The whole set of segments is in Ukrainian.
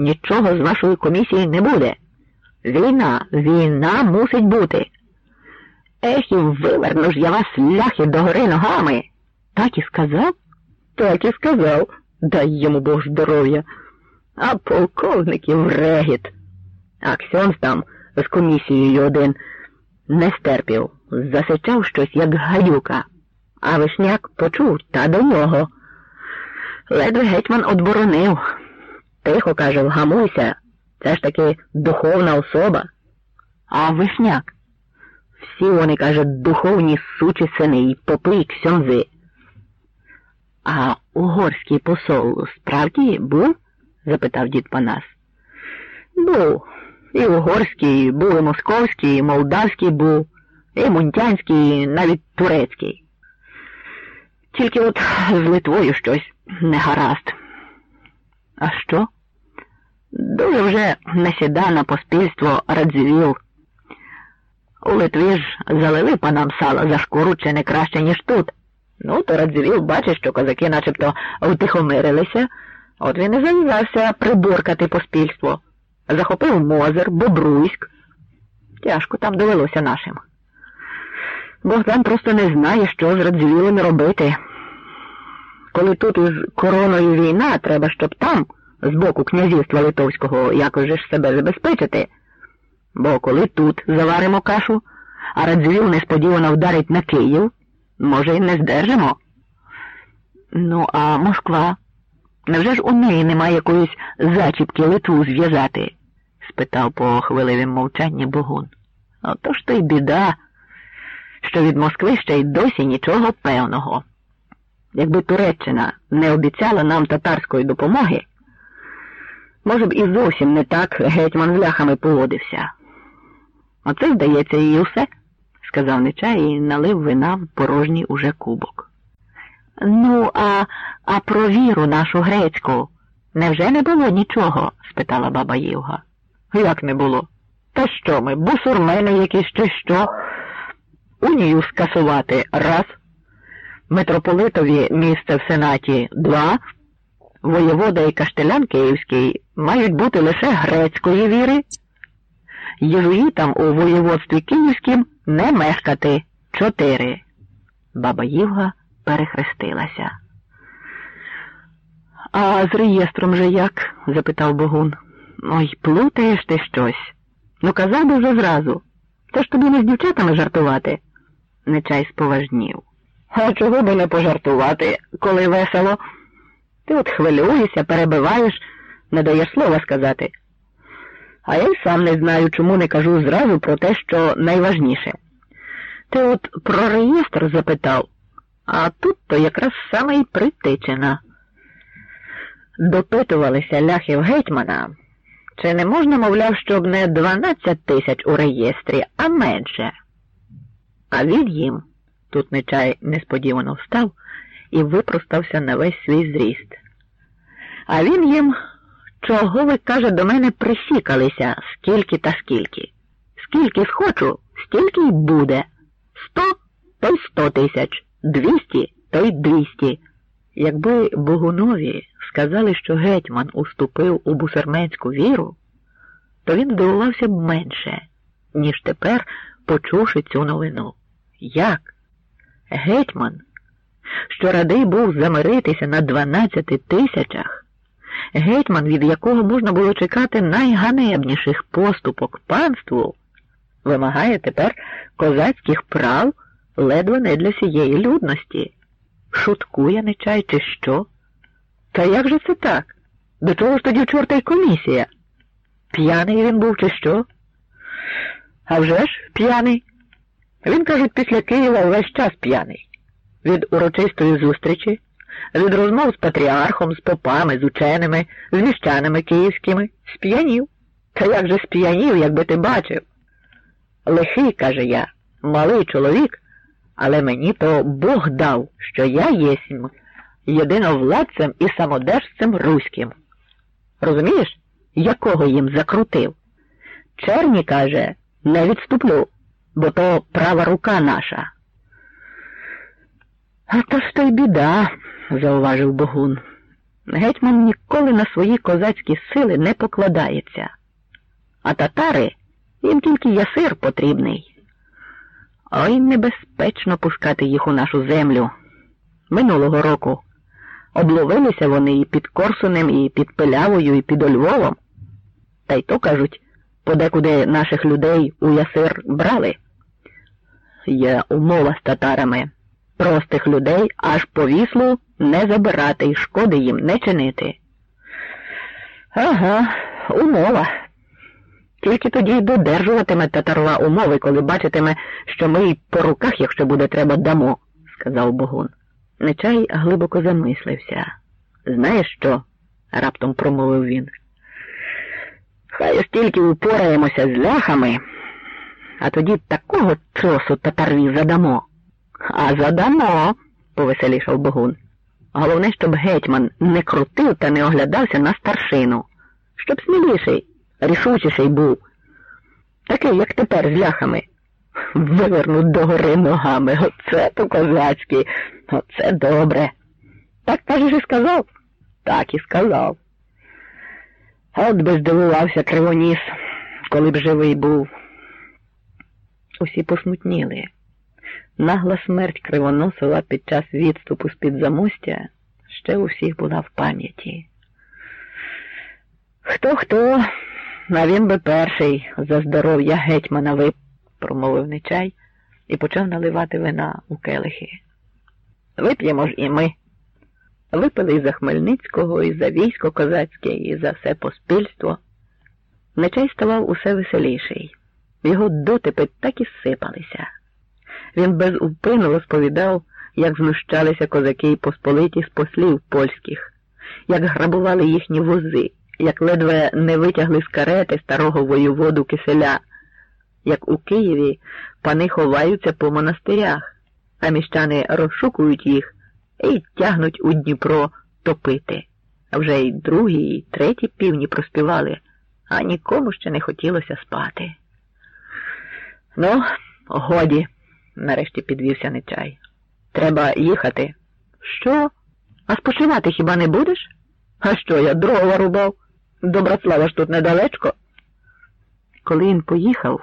нічого з вашої комісії не буде. Війна, війна мусить бути. Ех, і виверну ж я вас ляхи догори ногами. Так і сказав? Так і сказав. Дай йому Бог здоров'я. А полковників регіт. А Ксьонс там з комісією один не стерпів, засичав щось, як гадюка. А вишняк почув та до нього. Ледве гетьман одборонив. Тихо каже, вгамуйся, це ж таки духовна особа. А вишняк. Всі вони, каже, духовні сучі сини і попи і ксьонзи. А угорський посол справді був? запитав дід Панас. Був. І угорський, був і московський, і молдавський був, і мунтянський, і навіть турецький. Тільки от з Литвою щось не гаразд. А що? Дуже вже на поспільство Радзивіл. У Литві ж залили панам сала за шкуру чи не краще, ніж тут. Ну, то Радзивіл бачить, що козаки начебто втихомирилися, от він і зав'язався приборкати поспільство. Захопив Мозер, Бобруйськ. Тяжко там довелося нашим. Богдан просто не знає, що з Радзивілем робити. Коли тут із короною війна, треба, щоб там, з боку князівства Литовського, якось же ж себе забезпечити. Бо коли тут заваримо кашу, а Радзивіл несподівано вдарить на Київ, може, і не здержимо. Ну, а Москва? Невже ж у неї немає якоїсь зачіпки Литву зв'язати? спитав по хвиливім мовчанні Богун. Отож то й біда, що від Москви ще й досі нічого певного. Якби Туреччина не обіцяла нам татарської допомоги, може б і зовсім не так гетьман з ляхами поводився. Оце, здається, і усе, сказав Нечай і налив вина в порожній уже кубок. Ну, а а про віру нашу грецьку невже не було нічого? спитала баба Євга. Як не було? Та що ми, бусурмени якісь чи що? Унію скасувати раз, митрополитові місце в Сенаті два, воєвода і каштелян Київський мають бути лише грецької віри, єзуїтам у воєводстві Київським не мешкати чотири. Баба Євга перехрестилася. А з реєстром же як? запитав Богун. Ой, плутаєш ти щось. Ну, казав би вже зразу. Це ж тобі не з дівчатами жартувати. Нечай споважнів. А чого би не пожартувати, коли весело? Ти от хвилюєшся, перебиваєш, не даєш слова сказати. А я й сам не знаю, чому не кажу зразу про те, що найважніше. Ти от про реєстр запитав, а тут то якраз саме й притичина. Допитувалися ляхів гетьмана. Чи не можна, мовляв, щоб не 12 тисяч у реєстрі, а менше? А він їм, тут Нечай несподівано встав і випростався на весь свій зріст. А він їм, чого ви, каже, до мене присікалися, скільки та скільки. Скільки схочу, стільки й буде. Сто то й сто тисяч, двісті то й двісті. Якби Богунові сказали, що гетьман уступив у бусерменську віру, то він здивувався б менше, ніж тепер, почувши цю новину. Як? Гетьман, що радий був замиритися на дванадцяти тисячах, гетьман, від якого можна було чекати найганебніших поступок панству, вимагає тепер козацьких прав ледве не для всієї людності. Шуткує нечай, чи що? Та як же це так? До чого ж тоді чорта й комісія? П'яний він був, чи що? А вже ж п'яний. Він, кажуть, після Києва увесь час п'яний. Від урочистої зустрічі, від розмов з патріархом, з попами, з ученими, з міщанами київськими, сп'янів. Та як же сп'янів, якби ти бачив? Лихий, каже я, малий чоловік, але мені то Бог дав, що я єсмь єдиновладцем і самодержцем руським. Розумієш, якого їм закрутив? Черні, каже, не відступлю, бо то права рука наша. А то ж то й біда, зауважив Богун. Гетьман ніколи на свої козацькі сили не покладається, а татари їм тільки ясир потрібний. Ой небезпечно пускати їх у нашу землю. Минулого року обловилися вони і під Корсунем, і під Пилявою, і під Ольвовом. Та й то, кажуть, подекуди наших людей у ясир брали. Є умова з татарами. Простих людей аж по віслу не забирати і шкоди їм не чинити. Ага, умова. Тільки тоді й додержуватиме татарова умови, коли бачитиме, що ми й по руках, якщо буде треба, дамо, сказав Богун. Нечай глибоко замислився. Знаєш що? раптом промовив він. Хай ось тільки упораємося з ляхами, а тоді такого чосу татарві задамо. А задамо, повеселішав Богун. Головне, щоб гетьман не крутив та не оглядався на старшину, щоб сміліший, рішучіший був. Такий, як тепер з ляхами. Вивернуть догори ногами. Оце то козацькі, оце добре. Так кажеш і сказав? Так і сказав. От би здивувався кривоніс, коли б живий був. Усі посмутніли. Нагла смерть кривоносова під час відступу з-під замостя ще у всіх була в пам'яті. Хто хто, а він би перший за здоров'я гетьмана вип, промовив нечай і почав наливати вина у келихи. Вип'ємо ж і ми. Випили і за Хмельницького, і за військо козацьке, і за все поспільство. Нечай ставав усе веселіший. Його дотипи так і сипалися. Він безупинно розповідав, як знущалися козаки й посполиті з послів польських, як грабували їхні вози, як ледве не витягли з карети старого воєводу киселя, як у Києві пани ховаються по монастирях, а міщани розшукують їх і тягнуть у Дніпро топити. А вже й другі, і треті півні проспівали, а нікому ще не хотілося спати. Ну, годі, нарешті підвівся Нечай. Треба їхати. Що? А спочивати хіба не будеш? А що я дрова рубав? Доброслава ж тут недалечко. Коли він поїхав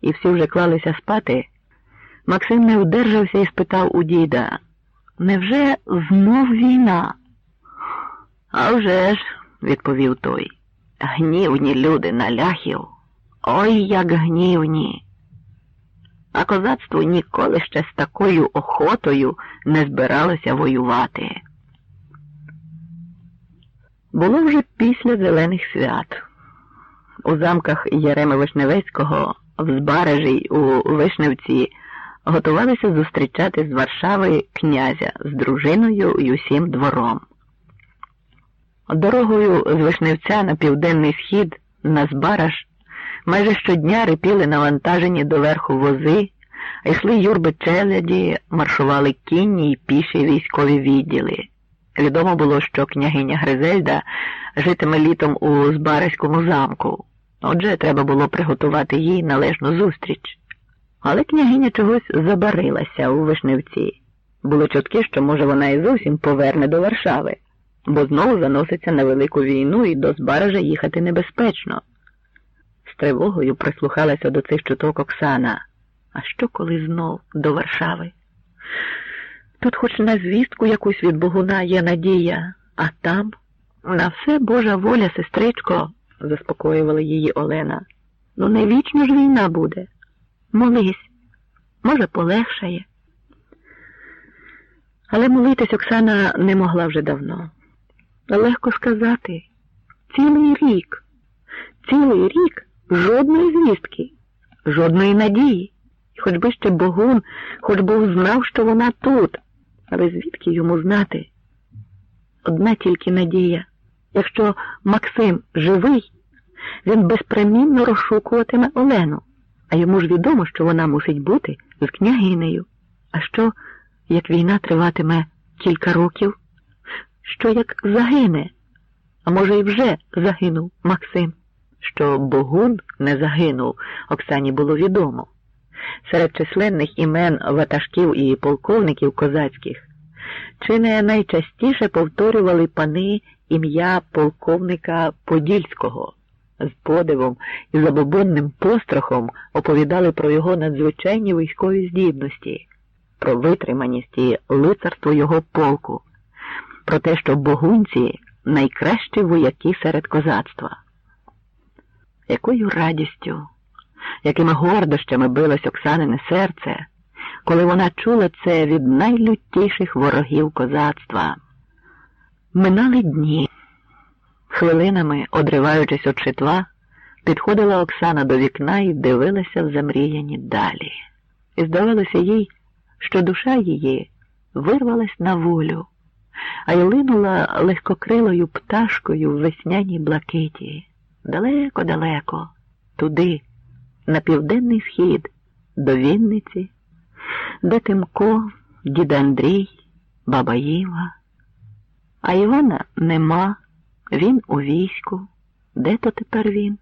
і всі вже клалися спати, Максим не удержався і спитав у діда. Невже знов війна? «А вже ж», – відповів той. Гнівні люди на ляхів. Ой, як гнівні. А козацтво ніколи ще з такою охотою не збиралося воювати. Було вже після зелених свят. У замках Єреми Вишневецького, в Збаражі, у Вишневці готувалися зустрічати з Варшави князя з дружиною й усім двором. Дорогою з Вишневця на південний схід на Збараж майже щодня рипіли навантажені доверху вози, йшли юрби челяді, маршували кінні й піші військові відділи. Відомо було, що княгиня Гризельда житиме літом у Збаразькому замку. Отже, треба було приготувати їй належну зустріч. Але княгиня чогось забарилася у Вишневці. Було чутки, що, може, вона і зовсім поверне до Варшави, бо знову заноситься на велику війну і до Збаража їхати небезпечно. З тривогою прислухалася до цих чуток Оксана. А що коли знов до Варшави? Тут хоч на звістку якусь від Богуна є надія, а там на все Божа воля, сестричко, заспокоювала її Олена. Ну не вічно ж війна буде. Молись, може, полегшає. Але молитись Оксана не могла вже давно. Легко сказати, цілий рік, цілий рік жодної звістки, жодної надії. Хоч би ще Богун, хоч Бог знав, що вона тут, але звідки йому знати? Одна тільки надія. Якщо Максим живий, він безпримінно розшукуватиме Олену, а йому ж відомо, що вона мусить бути з княгинею. А що, як війна триватиме кілька років? Що як загине? А може, і вже загинув Максим? Що Богун не загинув, Оксані було відомо. Серед численних імен ватажків і полковників козацьких чи не найчастіше повторювали пани ім'я полковника Подільського. З подивом і забобонним пострахом оповідали про його надзвичайні військові здібності, про витриманість і лицарство його полку, про те, що богунці найкращі вояки серед козацтва. Якою радістю, якими гордощами билось Оксанине серце, коли вона чула це від найлютіших ворогів козацтва. Минали дні. Хвилинами, одриваючись від шитва, підходила Оксана до вікна і дивилася в замріяні далі. І здавалося їй, що душа її вирвалась на волю, а й линула легкокрилою пташкою в весняній блакиті, далеко-далеко, туди, на південний схід, до Вінниці, де Тимко, дід Андрій, баба Єва. А Івана нема, він у війську. Де то тепер він?